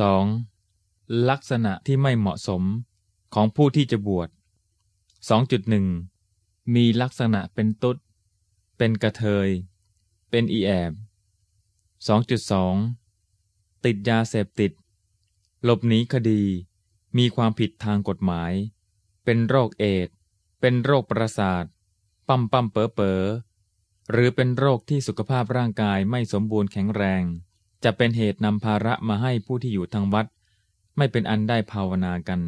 2. ลักษณะที่ไม่เหมาะสมของผู้ที่จะบวช 2.1 มีลักษณะเป็นตุ๊ด เป็นกระเทย เป็นอีแอบ 2.2 ติดยาเสพติด หลบหนีคดี มีความผิดทางกฎหมาย เป็นโรคเอดส์เป็นโรคประสาท ปั๊มปั๊มเป๋อเป๋อหรือเป็นโรคที่สุขภาพร่างกายไม่สมบูรณ์แข็งแรง จะเป็นเหตุนำภาระมาให้ผู้ที่อยู่ทางวัด ไม่เป็นอันได้ภาวนากัน